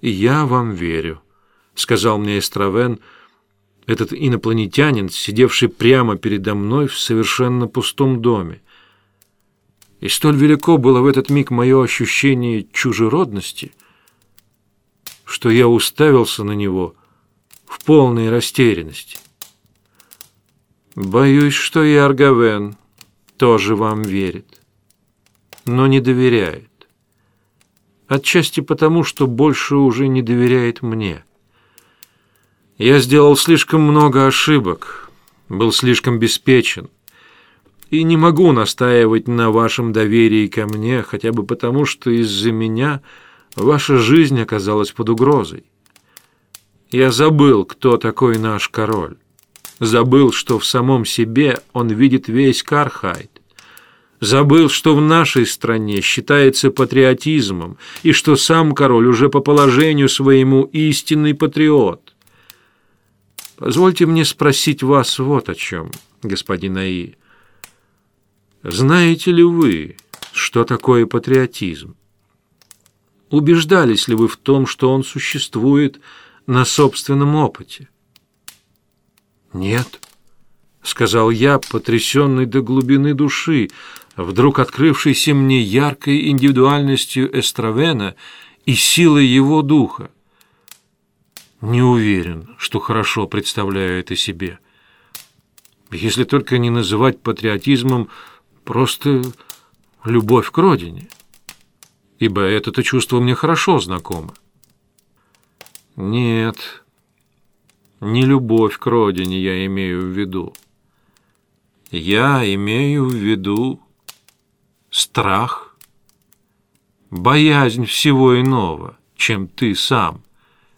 «Я вам верю», — сказал мне Эстравен, этот инопланетянин, сидевший прямо передо мной в совершенно пустом доме. И столь велико было в этот миг мое ощущение чужеродности, что я уставился на него в полной растерянности. Боюсь, что и Аргавен тоже вам верит, но не доверяет. Отчасти потому, что больше уже не доверяет мне. Я сделал слишком много ошибок, был слишком беспечен и не могу настаивать на вашем доверии ко мне, хотя бы потому, что из-за меня ваша жизнь оказалась под угрозой. Я забыл, кто такой наш король. Забыл, что в самом себе он видит весь Кархайт. Забыл, что в нашей стране считается патриотизмом, и что сам король уже по положению своему истинный патриот. Позвольте мне спросить вас вот о чем, господин Аи. Знаете ли вы, что такое патриотизм? Убеждались ли вы в том, что он существует на собственном опыте? Нет, сказал я, потрясенный до глубины души, вдруг открывшейся мне яркой индивидуальностью Эстравена и силой его духа. Не уверен, что хорошо представляю это себе. Если только не называть патриотизмом Просто любовь к родине. Ибо это-то чувство мне хорошо знакомо. Нет, не любовь к родине я имею в виду. Я имею в виду страх, боязнь всего иного, чем ты сам,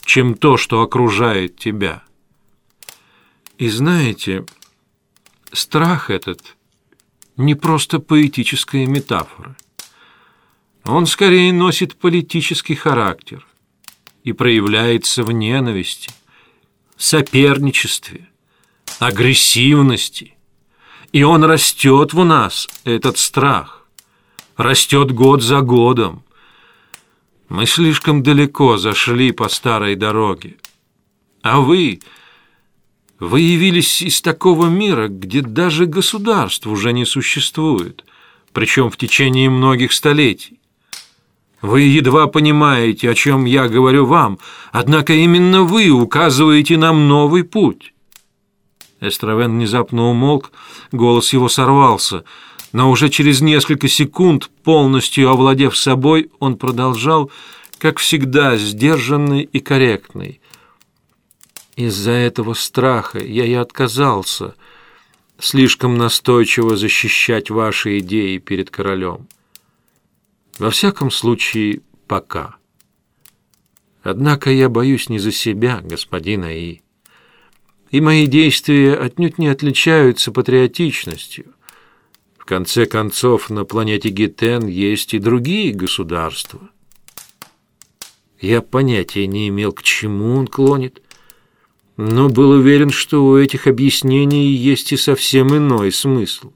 чем то, что окружает тебя. И знаете, страх этот — не просто поэтическая метафора. Он скорее носит политический характер и проявляется в ненависти, соперничестве, агрессивности. И он растет в нас, этот страх, растет год за годом. Мы слишком далеко зашли по старой дороге. А вы вы явились из такого мира, где даже государств уже не существует, причем в течение многих столетий. Вы едва понимаете, о чем я говорю вам, однако именно вы указываете нам новый путь. Эстравен внезапно умолк, голос его сорвался, но уже через несколько секунд, полностью овладев собой, он продолжал, как всегда, сдержанный и корректный. Из-за этого страха я и отказался слишком настойчиво защищать ваши идеи перед королем. Во всяком случае, пока. Однако я боюсь не за себя, господин Аи. И мои действия отнюдь не отличаются патриотичностью. В конце концов, на планете Гитен есть и другие государства. Я понятия не имел, к чему он клонит, но был уверен, что у этих объяснений есть и совсем иной смысл.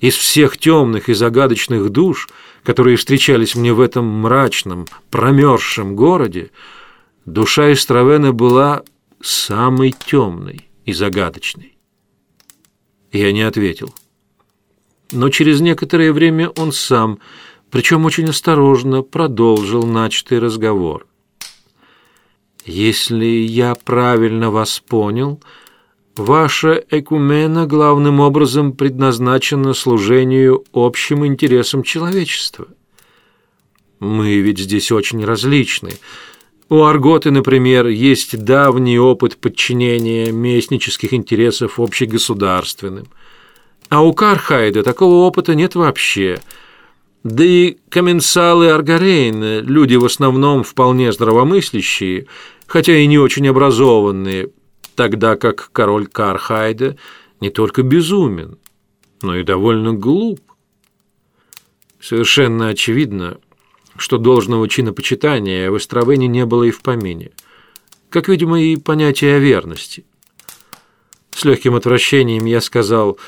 Из всех темных и загадочных душ, которые встречались мне в этом мрачном, промерзшем городе, душа Истравена была самой темной и загадочной. Я не ответил. Но через некоторое время он сам, причем очень осторожно, продолжил начатый разговор. Если я правильно вас понял, ваша экумена главным образом предназначена служению общим интересам человечества. Мы ведь здесь очень различны. У Арготы, например, есть давний опыт подчинения местнических интересов общегосударственным. А у Кархайда такого опыта нет вообще – да и комменсалы Аргарейна, люди в основном вполне здравомыслящие, хотя и не очень образованные, тогда как король Кархайда не только безумен, но и довольно глуп. Совершенно очевидно, что должного чинопочитания в Островене не было и в помине, как, видимо, и понятия о верности. С легким отвращением я сказал,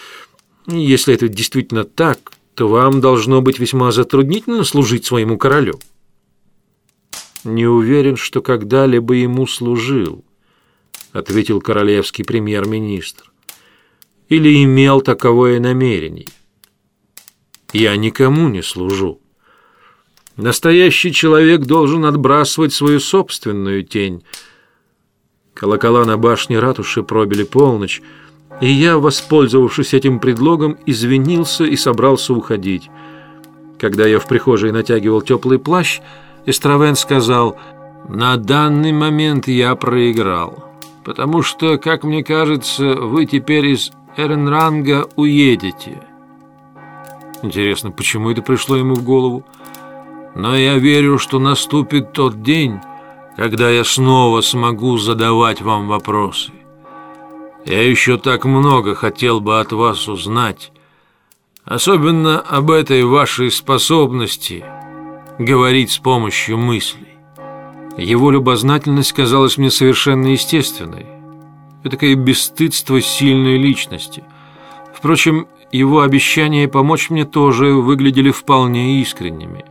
если это действительно так, то вам должно быть весьма затруднительно служить своему королю. не уверен, что когда-либо ему служил, ответил королевский премьер-министр. Или имел таковое намерение. Я никому не служу. Настоящий человек должен отбрасывать свою собственную тень. Колокола на башне ратуши пробили полночь, и я, воспользовавшись этим предлогом, извинился и собрался уходить. Когда я в прихожей натягивал теплый плащ, Эстравен сказал, «На данный момент я проиграл, потому что, как мне кажется, вы теперь из Эренранга уедете». Интересно, почему это пришло ему в голову? Но я верю, что наступит тот день, когда я снова смогу задавать вам вопросы. Я еще так много хотел бы от вас узнать, особенно об этой вашей способности говорить с помощью мыслей. Его любознательность казалась мне совершенно естественной. Это такое бесстыдство сильной личности. Впрочем, его обещания помочь мне тоже выглядели вполне искренними.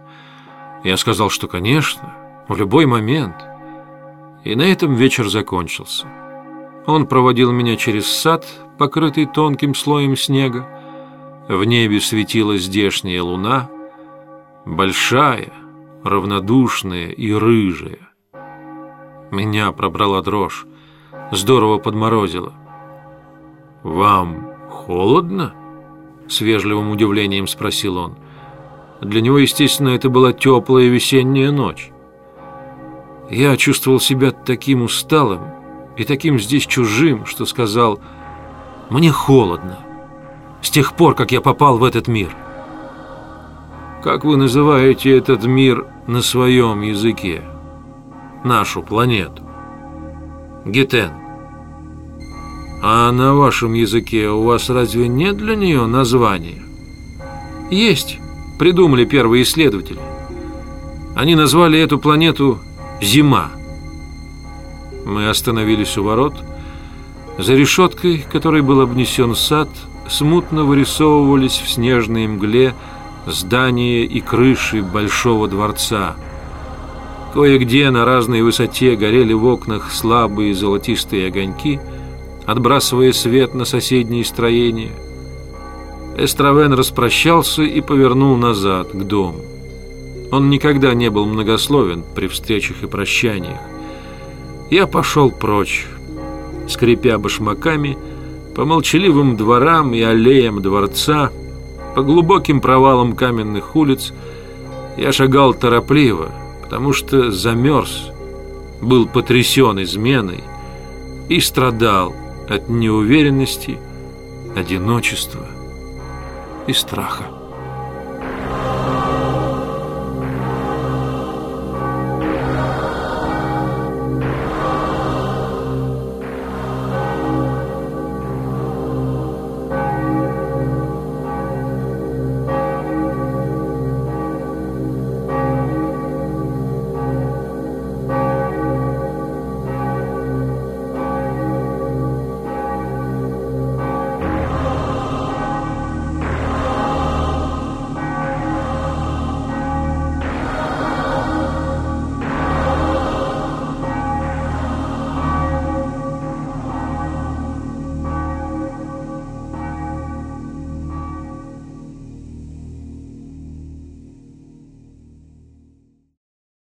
Я сказал, что, конечно, в любой момент. И на этом вечер закончился. Он проводил меня через сад, покрытый тонким слоем снега. В небе светила здешняя луна, большая, равнодушная и рыжая. Меня пробрала дрожь, здорово подморозило. «Вам холодно?» — с вежливым удивлением спросил он. Для него, естественно, это была теплая весенняя ночь. Я чувствовал себя таким усталым, и таким здесь чужим, что сказал «Мне холодно, с тех пор, как я попал в этот мир». Как вы называете этот мир на своем языке? Нашу планету? Гетен. А на вашем языке у вас разве нет для нее названия? Есть, придумали первые исследователи. Они назвали эту планету Зима. Мы остановились у ворот. За решеткой, которой был обнесен сад, смутно вырисовывались в снежной мгле здания и крыши большого дворца. Кое-где на разной высоте горели в окнах слабые золотистые огоньки, отбрасывая свет на соседние строения. Эстравен распрощался и повернул назад, к дому. Он никогда не был многословен при встречах и прощаниях. Я пошел прочь, скрипя башмаками, по молчаливым дворам и аллеям дворца, по глубоким провалам каменных улиц. Я шагал торопливо, потому что замерз, был потрясен изменой и страдал от неуверенности, одиночества и страха.